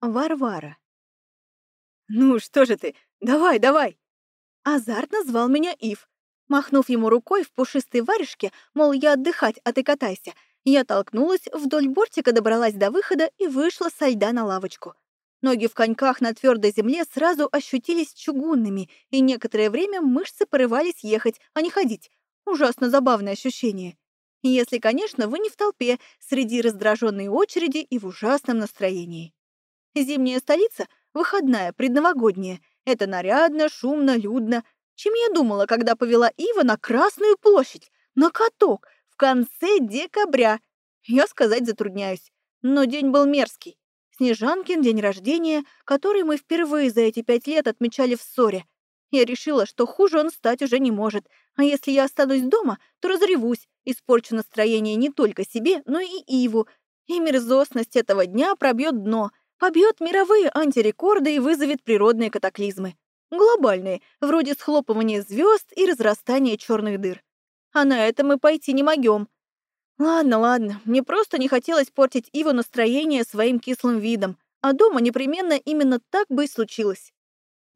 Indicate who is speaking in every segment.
Speaker 1: Варвара. «Ну что же ты? Давай, давай!» Азартно звал меня Ив. Махнув ему рукой в пушистой варежке, мол, я отдыхать, а ты катайся, я толкнулась, вдоль бортика добралась до выхода и вышла со льда на лавочку. Ноги в коньках на твердой земле сразу ощутились чугунными, и некоторое время мышцы порывались ехать, а не ходить. Ужасно забавное ощущение. Если, конечно, вы не в толпе, среди раздраженной очереди и в ужасном настроении. Зимняя столица, выходная, предновогодняя. Это нарядно, шумно, людно. Чем я думала, когда повела Ива на Красную площадь, на каток, в конце декабря? Я сказать затрудняюсь. Но день был мерзкий. Снежанкин день рождения, который мы впервые за эти пять лет отмечали в ссоре. Я решила, что хуже он стать уже не может, а если я останусь дома, то разревусь, испорчу настроение не только себе, но и Иву, и мерзостность этого дня пробьет дно, побьет мировые антирекорды и вызовет природные катаклизмы. Глобальные, вроде схлопывания звезд и разрастания черных дыр. А на это мы пойти не могем. Ладно, ладно, мне просто не хотелось портить Иву настроение своим кислым видом, а дома непременно именно так бы и случилось.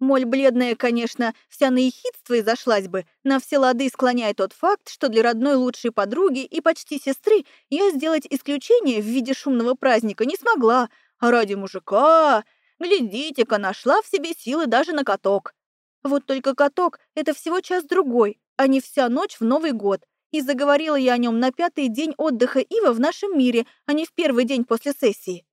Speaker 1: Моль бледная, конечно, вся на и зашлась бы, на все лады склоняя тот факт, что для родной лучшей подруги и почти сестры я сделать исключение в виде шумного праздника не смогла, а ради мужика, глядите-ка, нашла в себе силы даже на каток. Вот только каток — это всего час-другой, а не вся ночь в Новый год, и заговорила я о нем на пятый день отдыха Ива в нашем мире, а не в первый день после сессии.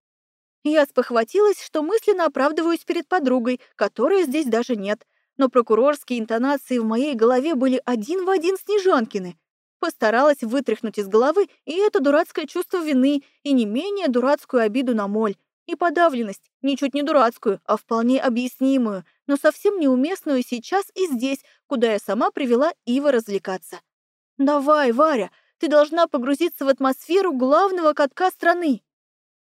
Speaker 1: Я спохватилась, что мысленно оправдываюсь перед подругой, которой здесь даже нет, но прокурорские интонации в моей голове были один в один Снежанкины. Постаралась вытряхнуть из головы и это дурацкое чувство вины, и не менее дурацкую обиду на моль, и подавленность, ничуть не дурацкую, а вполне объяснимую, но совсем неуместную сейчас и здесь, куда я сама привела Ива развлекаться. «Давай, Варя, ты должна погрузиться в атмосферу главного катка страны».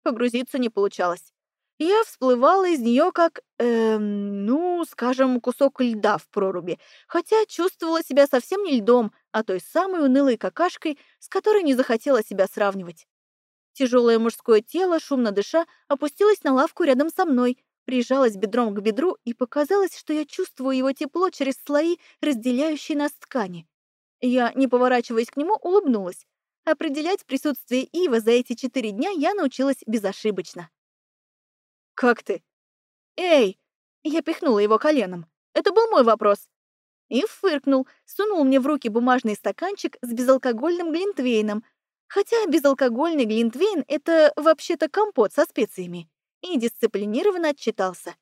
Speaker 1: Погрузиться не получалось. Я всплывала из нее как, эм, ну, скажем, кусок льда в проруби, хотя чувствовала себя совсем не льдом, а той самой унылой какашкой, с которой не захотела себя сравнивать. Тяжелое мужское тело, шумно дыша, опустилось на лавку рядом со мной, прижалось бедром к бедру и показалось, что я чувствую его тепло через слои, разделяющие нас ткани. Я, не поворачиваясь к нему, улыбнулась. Определять присутствие Ива за эти четыре дня я научилась безошибочно. «Как ты?» «Эй!» Я пихнула его коленом. «Это был мой вопрос». Ив фыркнул, сунул мне в руки бумажный стаканчик с безалкогольным глинтвейном. Хотя безалкогольный глинтвейн — это вообще-то компот со специями. И дисциплинированно отчитался.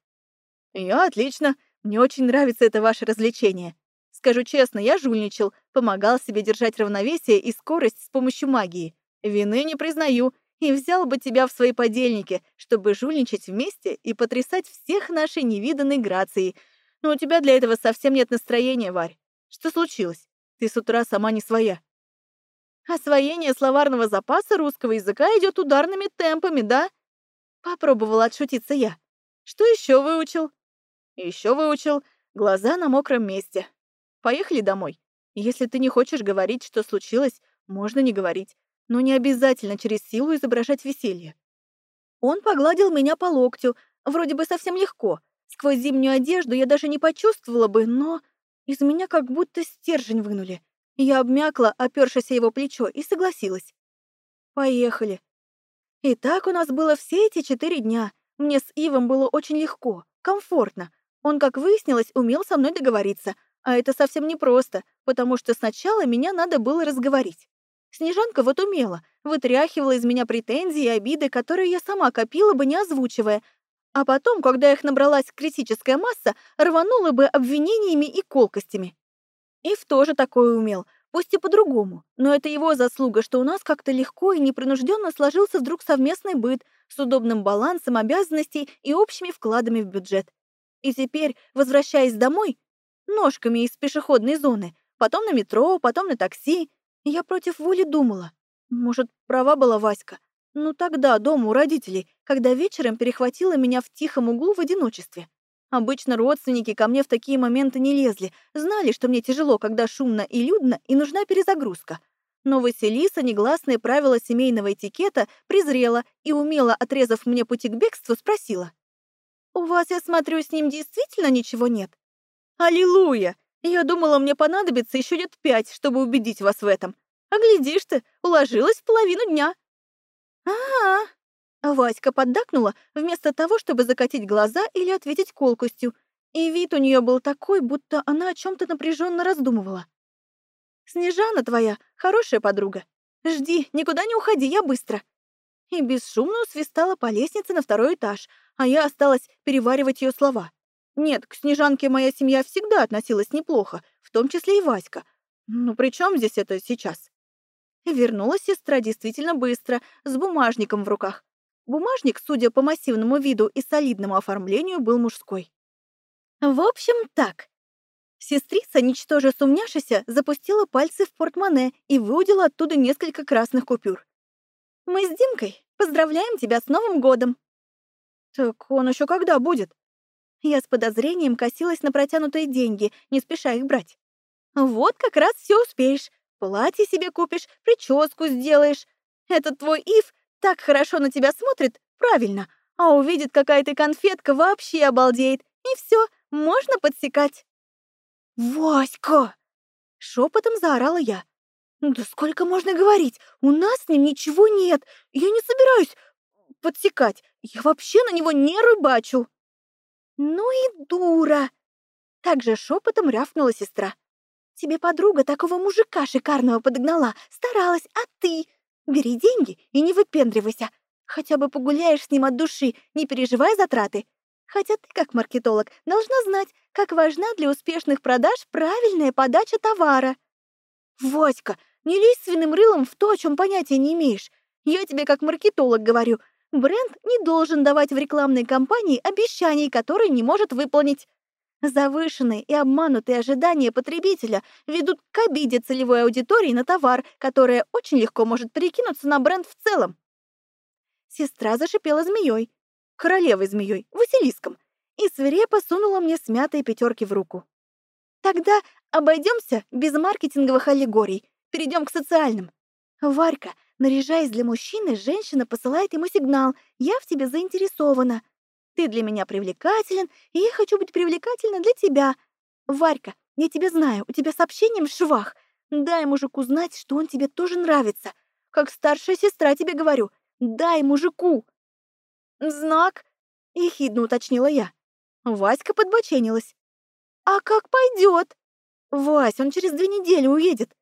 Speaker 1: «Я отлично. Мне очень нравится это ваше развлечение. Скажу честно, я жульничал, помогал себе держать равновесие и скорость с помощью магии. Вины не признаю и взял бы тебя в свои подельники, чтобы жульничать вместе и потрясать всех нашей невиданной грацией. Но у тебя для этого совсем нет настроения, Варь. Что случилось? Ты с утра сама не своя. Освоение словарного запаса русского языка идет ударными темпами, да? Попробовала отшутиться я. Что еще выучил? Еще выучил. Глаза на мокром месте. Поехали домой. Если ты не хочешь говорить, что случилось, можно не говорить, но не обязательно через силу изображать веселье. Он погладил меня по локтю, вроде бы совсем легко. Сквозь зимнюю одежду я даже не почувствовала бы, но из меня как будто стержень вынули. Я обмякла, опёршись его плечо, и согласилась. Поехали. И так у нас было все эти четыре дня. Мне с Ивом было очень легко, комфортно. Он, как выяснилось, умел со мной договориться, а это совсем непросто, потому что сначала меня надо было разговорить. Снежанка вот умела, вытряхивала из меня претензии и обиды, которые я сама копила бы, не озвучивая, а потом, когда их набралась критическая масса, рванула бы обвинениями и колкостями. Ив тоже такое умел, пусть и по-другому, но это его заслуга, что у нас как-то легко и непринужденно сложился вдруг совместный быт с удобным балансом обязанностей и общими вкладами в бюджет. И теперь, возвращаясь домой, ножками из пешеходной зоны, потом на метро, потом на такси. Я против воли думала. Может, права была Васька? Ну тогда, дома у родителей, когда вечером перехватила меня в тихом углу в одиночестве. Обычно родственники ко мне в такие моменты не лезли, знали, что мне тяжело, когда шумно и людно, и нужна перезагрузка. Но Василиса негласные правила семейного этикета презрела и, умело отрезав мне пути к бегству, спросила. У вас, я смотрю, с ним действительно ничего нет? Аллилуйя! Я думала, мне понадобится еще лет пять, чтобы убедить вас в этом. А глядишь ты, уложилась в половину дня. А-а-а. Васька поддакнула, вместо того, чтобы закатить глаза или ответить колкостью. И вид у нее был такой, будто она о чем то напряженно раздумывала. «Снежана твоя, хорошая подруга. Жди, никуда не уходи, я быстро». И бесшумно усвистала по лестнице на второй этаж, а я осталась переваривать ее слова. Нет, к Снежанке моя семья всегда относилась неплохо, в том числе и Васька. Ну при чем здесь это сейчас? Вернулась сестра действительно быстро, с бумажником в руках. Бумажник, судя по массивному виду и солидному оформлению, был мужской. В общем, так. Сестрица, ничтоже сумняшися, запустила пальцы в портмоне и выудила оттуда несколько красных купюр. «Мы с Димкой поздравляем тебя с Новым годом!» «Так он еще когда будет?» Я с подозрением косилась на протянутые деньги, не спеша их брать. «Вот как раз все успеешь. Платье себе купишь, прическу сделаешь. Этот твой Ив так хорошо на тебя смотрит, правильно, а увидит, какая ты конфетка, вообще обалдеет. И все, можно подсекать». «Васька!» — шепотом заорала я. «Да сколько можно говорить? У нас с ним ничего нет. Я не собираюсь подсекать. Я вообще на него не рыбачу». «Ну и дура!» Также шепотом рявкнула сестра. «Тебе подруга такого мужика шикарного подогнала, старалась, а ты? Бери деньги и не выпендривайся. Хотя бы погуляешь с ним от души, не переживай затраты. Хотя ты, как маркетолог, должна знать, как важна для успешных продаж правильная подача товара». «Васька, не лезь свиным рылом в то, о чем понятия не имеешь. Я тебе как маркетолог говорю, Бренд не должен давать в рекламной кампании обещаний, которые не может выполнить. Завышенные и обманутые ожидания потребителя ведут к обиде целевой аудитории на товар, которая очень легко может перекинуться на бренд в целом. Сестра зашипела змеей, королевой змеей, Василиском, и свирепо сунула мне смятые пятерки в руку. Тогда обойдемся без маркетинговых аллегорий, перейдем к социальным. Варька, Наряжаясь для мужчины, женщина посылает ему сигнал «Я в тебе заинтересована». «Ты для меня привлекателен, и я хочу быть привлекательна для тебя». «Варька, я тебя знаю, у тебя сообщение в швах. Дай мужику знать, что он тебе тоже нравится. Как старшая сестра тебе говорю. Дай мужику». «Знак?» — ехидно уточнила я. Васька подбоченилась. «А как пойдет? «Вась, он через две недели уедет».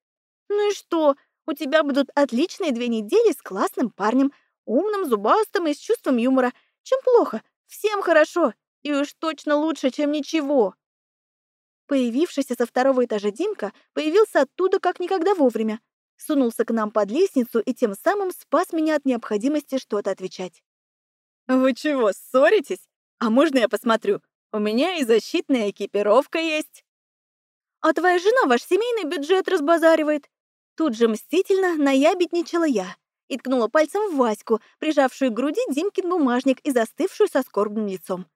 Speaker 1: «Ну и что? У тебя будут отличные две недели с классным парнем, умным, зубастым и с чувством юмора. Чем плохо? Всем хорошо. И уж точно лучше, чем ничего. Появившийся со второго этажа Димка появился оттуда как никогда вовремя. Сунулся к нам под лестницу и тем самым спас меня от необходимости что-то отвечать. «Вы чего, ссоритесь? А можно я посмотрю? У меня и защитная экипировка есть». «А твоя жена ваш семейный бюджет разбазаривает. Тут же мстительно наябедничала я и ткнула пальцем в Ваську, прижавшую к груди Димкин бумажник и застывшую со скорбным лицом.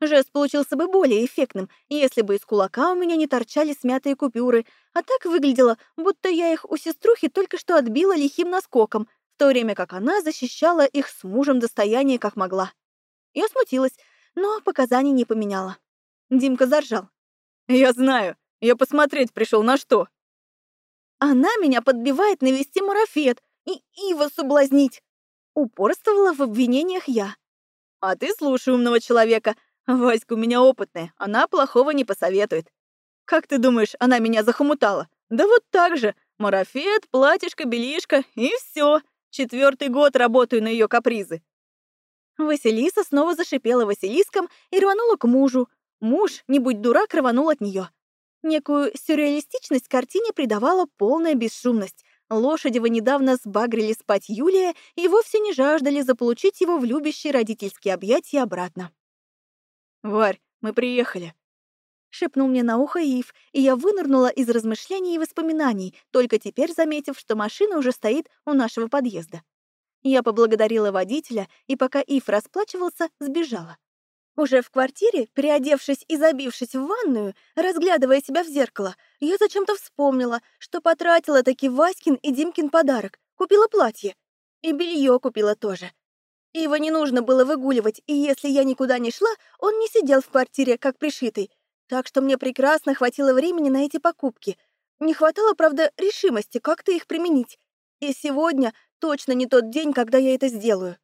Speaker 1: Жест получился бы более эффектным, если бы из кулака у меня не торчали смятые купюры, а так выглядело, будто я их у сеструхи только что отбила лихим наскоком, в то время как она защищала их с мужем достояние как могла. Я смутилась, но показаний не поменяла. Димка заржал. «Я знаю, я посмотреть пришел на что». Она меня подбивает навести марафет и Ива соблазнить. Упорствовала в обвинениях я. А ты слушай умного человека. Васька у меня опытная, она плохого не посоветует. Как ты думаешь, она меня захомутала? Да вот так же. Марафет, платьишко, белишко и все. Четвертый год работаю на ее капризы. Василиса снова зашипела Василиском и рванула к мужу. Муж, не будь дурак, рванул от нее. Некую сюрреалистичность картине придавала полная бесшумность. Лошади вы недавно сбагрили спать Юлия и вовсе не жаждали заполучить его в любящие родительские объятия обратно. «Варь, мы приехали», — шепнул мне на ухо Ив, и я вынырнула из размышлений и воспоминаний, только теперь заметив, что машина уже стоит у нашего подъезда. Я поблагодарила водителя, и пока Ив расплачивался, сбежала. Уже в квартире, переодевшись и забившись в ванную, разглядывая себя в зеркало, я зачем-то вспомнила, что потратила таки Васькин и Димкин подарок, купила платье. И белье купила тоже. Его не нужно было выгуливать, и если я никуда не шла, он не сидел в квартире, как пришитый. Так что мне прекрасно хватило времени на эти покупки. Не хватало, правда, решимости как-то их применить. И сегодня точно не тот день, когда я это сделаю.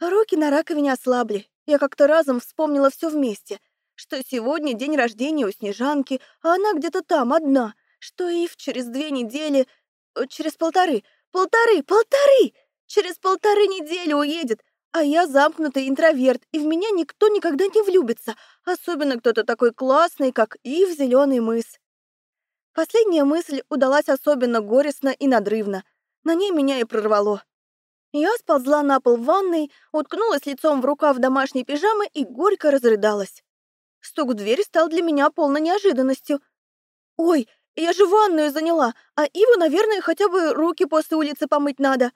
Speaker 1: Руки на раковине ослабли. Я как-то разом вспомнила все вместе. Что сегодня день рождения у Снежанки, а она где-то там, одна. Что Ив через две недели... Э, через полторы... Полторы! Полторы! Через полторы недели уедет, а я замкнутый интроверт, и в меня никто никогда не влюбится, особенно кто-то такой классный, как Ив Зеленый мыс. Последняя мысль удалась особенно горестно и надрывно. На ней меня и прорвало. Я сползла на пол в ванной, уткнулась лицом в рукав домашней пижамы и горько разрыдалась. Стук в дверь стал для меня полной неожиданностью. «Ой, я же ванную заняла, а Иву, наверное, хотя бы руки после улицы помыть надо».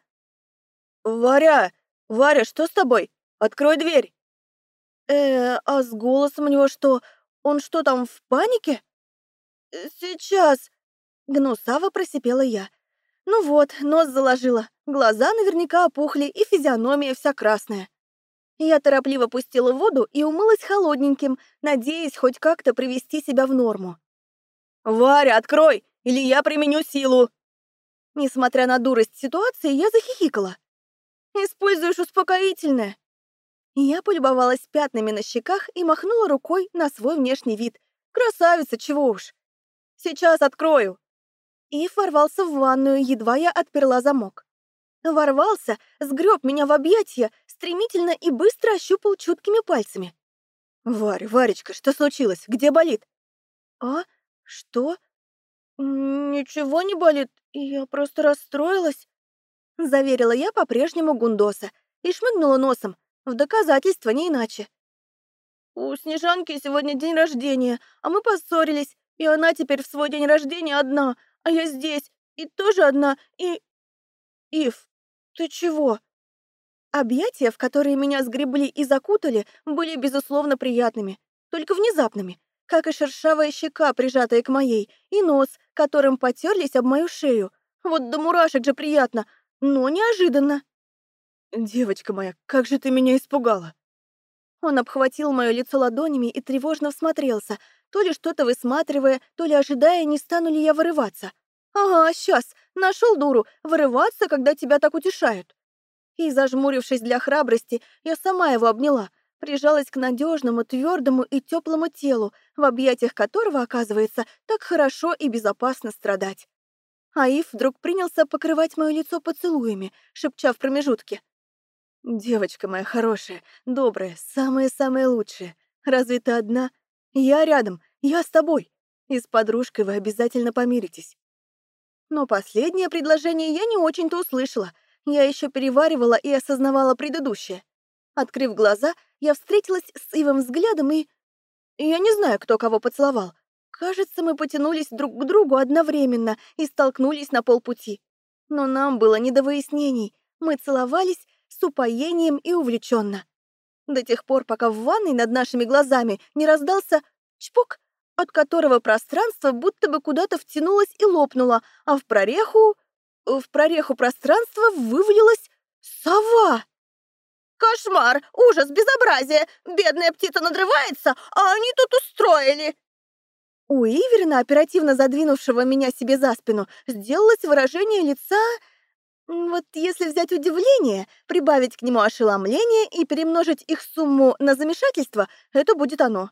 Speaker 2: «Варя! Варя, что с тобой? Открой дверь!»
Speaker 1: «Э, а с голосом у него что? Он что там, в панике?»
Speaker 2: «Сейчас!»
Speaker 1: — гнусаво просипела я. Ну вот, нос заложила, глаза наверняка опухли и физиономия вся красная. Я торопливо пустила воду и умылась холодненьким, надеясь хоть как-то привести себя в норму.
Speaker 2: «Варя, открой, или я применю силу!»
Speaker 1: Несмотря на дурость ситуации, я захихикала. Используешь успокоительное?» Я полюбовалась пятнами на щеках и махнула рукой на свой внешний вид. «Красавица, чего уж!» «Сейчас открою!» Ив ворвался в ванную, едва я отперла замок. Ворвался, сгреб меня в объятия, стремительно и быстро ощупал чуткими пальцами.
Speaker 2: «Варь, Варечка, что случилось? Где болит?»
Speaker 1: «А? Что?» «Ничего не болит, я просто расстроилась». Заверила я по-прежнему Гундоса и шмыгнула носом, в доказательство не иначе. У Снежанки сегодня день рождения, а мы поссорились, и она теперь в свой день рождения одна, а я здесь, и тоже одна, и... Ив, ты чего? Объятия, в которые меня сгребли и закутали, были, безусловно, приятными, только внезапными, как и шершавая щека, прижатая к моей, и нос, которым потерлись об мою шею. Вот до мурашек же приятно, но неожиданно.
Speaker 2: «Девочка моя, как же ты меня испугала!»
Speaker 1: Он обхватил мое лицо ладонями и тревожно всмотрелся, то ли что-то высматривая, то ли ожидая, не стану ли я вырываться. «Ага, сейчас, нашел дуру, вырываться, когда тебя так утешают». И, зажмурившись для храбрости, я сама его обняла, прижалась к надежному, твердому и теплому телу, в объятиях которого, оказывается, так хорошо и безопасно страдать. Аиф вдруг принялся покрывать мое лицо поцелуями, шепча в промежутке.
Speaker 2: «Девочка моя хорошая, добрая, самая-самая лучшая. Разве ты одна? Я рядом, я с тобой. И с подружкой вы обязательно помиритесь».
Speaker 1: Но последнее предложение я не очень-то услышала. Я еще переваривала и осознавала предыдущее. Открыв глаза, я встретилась с Ивом взглядом и... Я не знаю, кто кого поцеловал, Кажется, мы потянулись друг к другу одновременно и столкнулись на полпути. Но нам было не до выяснений. Мы целовались с упоением и увлеченно. До тех пор, пока в ванной над нашими глазами не раздался чпок, от которого пространство будто бы куда-то втянулось и лопнуло, а в прореху... в прореху пространства вывалилась сова. «Кошмар! Ужас! Безобразие! Бедная птица надрывается, а они тут устроили!» У Иверина, оперативно задвинувшего меня себе за спину, сделалось выражение лица... Вот если взять удивление, прибавить к нему ошеломление и перемножить их сумму на замешательство, это будет оно.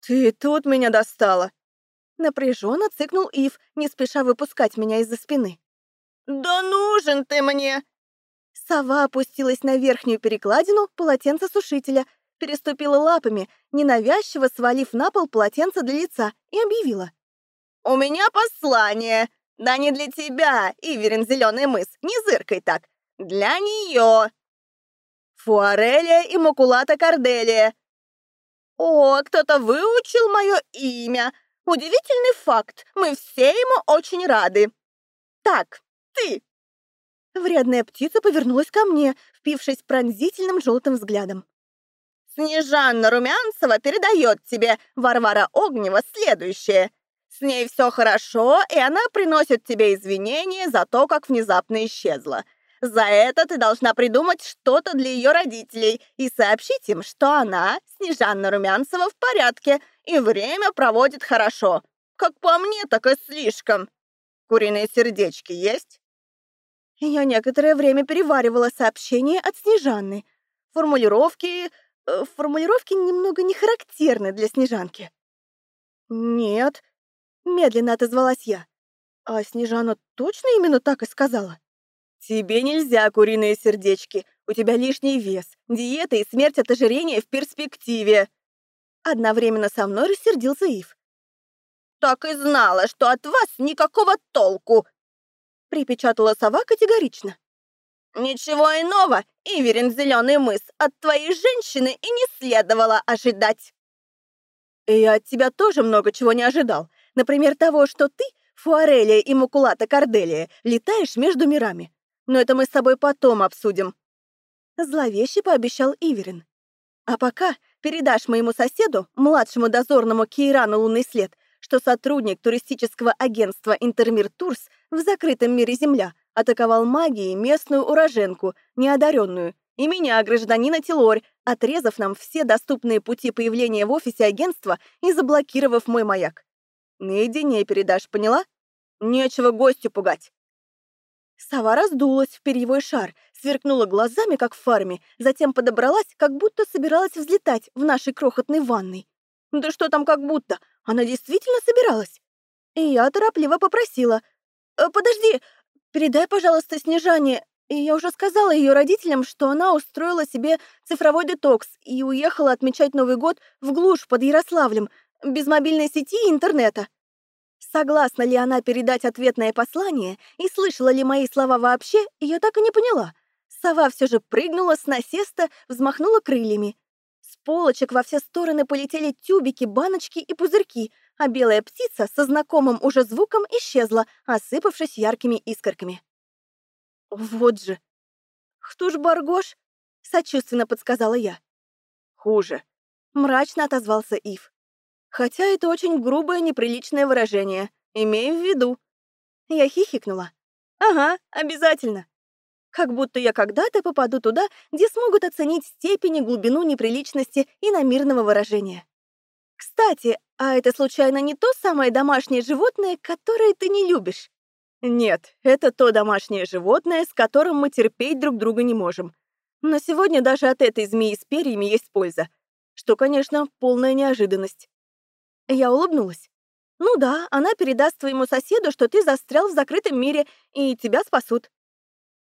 Speaker 2: «Ты тут меня достала!»
Speaker 1: Напряженно цыкнул Ив, не спеша выпускать меня из-за спины.
Speaker 2: «Да нужен ты мне!»
Speaker 1: Сова опустилась на верхнюю перекладину полотенца-сушителя переступила лапами, ненавязчиво свалив на пол полотенце для лица, и объявила.
Speaker 2: «У меня послание! Да не для тебя, Иверин Зеленый мыс, не зыркай так! Для нее!» «Фуарелия и Макулата Корделия!» «О, кто-то выучил мое имя! Удивительный факт, мы все ему очень рады! Так, ты!»
Speaker 1: Вредная птица повернулась ко мне, впившись пронзительным желтым взглядом.
Speaker 2: Снежанна Румянцева передает тебе, Варвара Огнева, следующее. С ней все хорошо, и она приносит тебе извинения за то, как внезапно исчезла. За это ты должна придумать что-то для ее родителей и сообщить им, что она, Снежанна Румянцева, в порядке и время проводит хорошо. Как по мне, так и слишком. Куриные сердечки есть?»
Speaker 1: Я некоторое время переваривала сообщение от Снежанны. Формулировки... Э, формулировки немного не характерны для Снежанки. «Нет», — медленно отозвалась я. «А Снежана точно именно так и сказала?» «Тебе нельзя куриные сердечки. У тебя лишний вес, диета и смерть от ожирения в перспективе». Одновременно со мной рассердился Ив.
Speaker 2: «Так и знала, что от вас никакого толку!» Припечатала сова категорично. «Ничего иного, Иверин Зеленый мыс, от твоей женщины и не следовало ожидать!»
Speaker 1: «Я от тебя тоже много чего не ожидал. Например, того, что ты, Фуарелия и Макулата Корделия, летаешь между мирами. Но это мы с тобой потом обсудим». Зловеще пообещал Иверин. «А пока передашь моему соседу, младшему дозорному Кейрану лунный след, что сотрудник туристического агентства «Интермир Турс» в закрытом мире Земля атаковал магией местную уроженку, неодаренную, и меня, гражданина Тилорь, отрезав нам все доступные пути появления в офисе агентства и заблокировав мой маяк. Наедине передашь, поняла? Нечего гостю пугать. Сова раздулась в перьевой шар, сверкнула глазами, как в фарме, затем подобралась, как будто собиралась взлетать в нашей крохотной ванной. Да что там как будто? Она действительно собиралась. И я торопливо попросила. «Э, «Подожди, передай, пожалуйста, Снежане. Я уже сказала ее родителям, что она устроила себе цифровой детокс и уехала отмечать Новый год в глушь под Ярославлем, без мобильной сети и интернета. Согласна ли она передать ответное послание и слышала ли мои слова вообще, я так и не поняла. Сова все же прыгнула с насеста, взмахнула крыльями. С полочек во все стороны полетели тюбики, баночки и пузырьки, а белая птица со знакомым уже звуком исчезла, осыпавшись яркими искорками. «Вот же!» «Кто ж Баргош?» — сочувственно подсказала я. «Хуже», — мрачно отозвался Ив. «Хотя это очень грубое, неприличное выражение. Имею в виду». Я хихикнула. «Ага, обязательно. Как будто я когда-то попаду туда, где смогут оценить степень и глубину неприличности и намирного выражения. Кстати, а это случайно не то самое домашнее животное, которое ты не любишь? Нет, это то домашнее животное, с которым мы терпеть друг друга не можем. Но сегодня даже от этой змеи с перьями есть польза. Что, конечно, полная неожиданность. Я улыбнулась. Ну да, она передаст твоему соседу, что ты застрял в закрытом мире, и тебя спасут.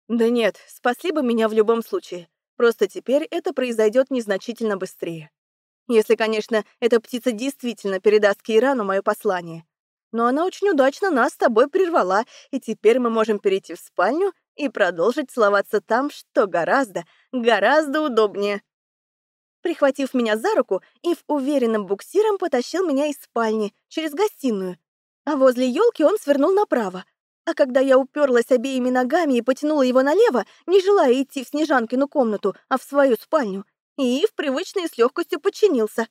Speaker 1: Да нет, спасли бы меня в любом случае. Просто теперь это произойдет незначительно быстрее. Если, конечно, эта птица действительно передаст Кейрану мое послание. Но она очень удачно нас с тобой прервала, и теперь мы можем перейти в спальню и продолжить целоваться там, что гораздо, гораздо удобнее. Прихватив меня за руку, Ив уверенным буксиром потащил меня из спальни, через гостиную. А возле елки он свернул направо. А когда я уперлась обеими ногами и потянула его налево, не желая идти в Снежанкину комнату, а в свою спальню, Ив привычно и с легкостью подчинился.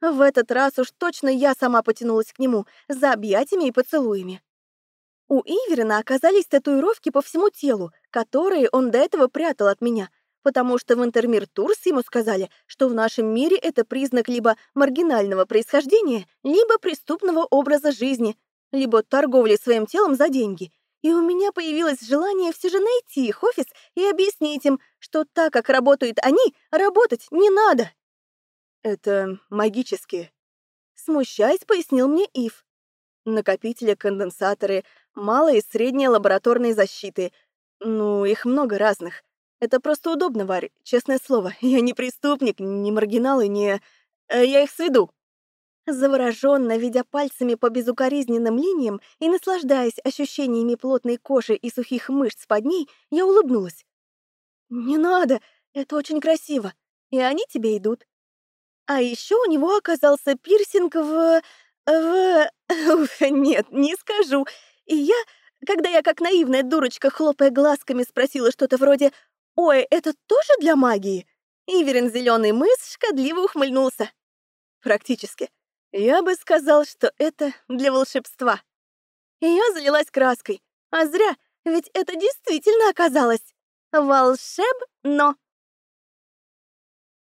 Speaker 1: В этот раз уж точно я сама потянулась к нему за объятиями и поцелуями. У Иверина оказались татуировки по всему телу, которые он до этого прятал от меня, потому что в Интермир Турс ему сказали, что в нашем мире это признак либо маргинального происхождения, либо преступного образа жизни, либо торговли своим телом за деньги. И у меня появилось желание все же найти их офис и объяснить им, что так как работают они, работать не надо. Это магические. Смущаясь, пояснил мне Ив. Накопители, конденсаторы, малая и средняя лабораторные защиты. Ну, их много разных. Это просто удобно, Варь, честное слово. Я не преступник, не маргинал и не... Э, я их сведу. Завороженно, видя пальцами по безукоризненным линиям и наслаждаясь ощущениями плотной кожи и сухих мышц под ней, я улыбнулась. «Не надо, это очень красиво, и они тебе идут. А еще у него оказался пирсинг в... в... Нет, не скажу. И я, когда я как наивная дурочка, хлопая глазками, спросила что-то вроде «Ой, это тоже для магии?» Иверин зеленый мыс шкодливо ухмыльнулся. Практически. Я бы сказал, что это для волшебства. И я залилась краской. А зря, ведь это действительно оказалось.
Speaker 2: Волшебно.